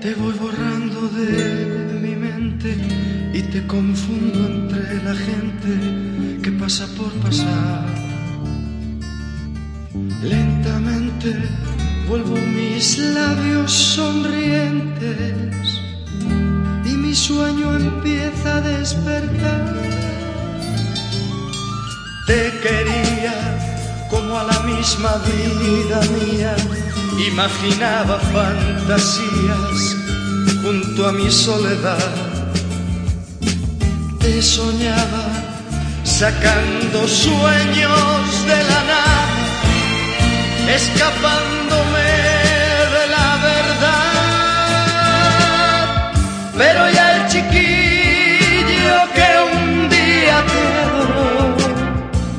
Te voy borrando de mi mente y te confundo entre la gente que pasa por pasar. Lentamente vuelvo mis labios sonrientes y mi sueño empieza a despertar. Te quería como a la misma vida mía imaginaba fantasías junto a mi soledad. Te soñaba sacando sueños de la nada, escapándome de la verdad. Pero ya el chiquillo que un día te adoró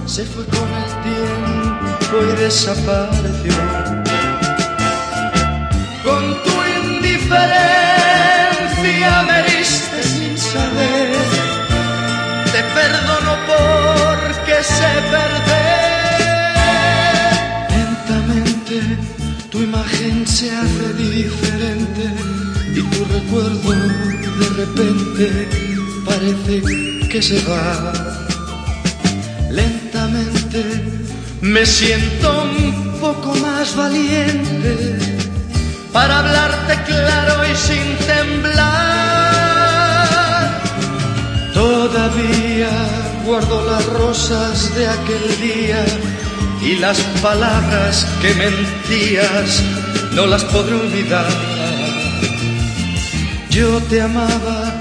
se fue con el tiempo y desapareció Perdono porque sé perder. Lentamente tu imagen se hace diferente y tu recuerdo de repente parece que se va. Lentamente me siento un poco más valiente para hablarte claro y guardo las rosas de aquel día y las palabras que mentías no las podré olvidar. Yo te amaba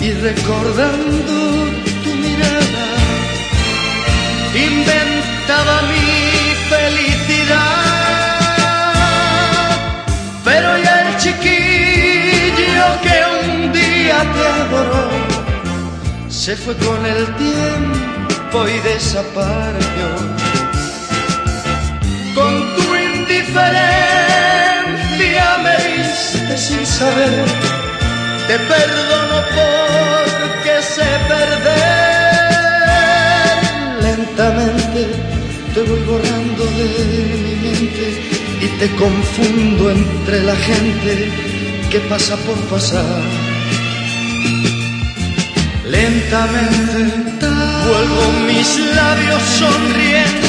y recordando tu mirada inventaba mi se fue con el tiempo y desapareció. Con tu indiferencia me diste sin saber. Te perdono porque sé perder. Lentamente te voy borrando de mi mente y te confundo entre la gente que pasa por pasar. Lentamente. Vuelvo mis labios sonrientes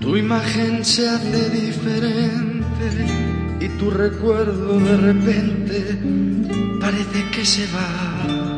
Tu imagen se hace diferente y tu recuerdo de repente parece que se va.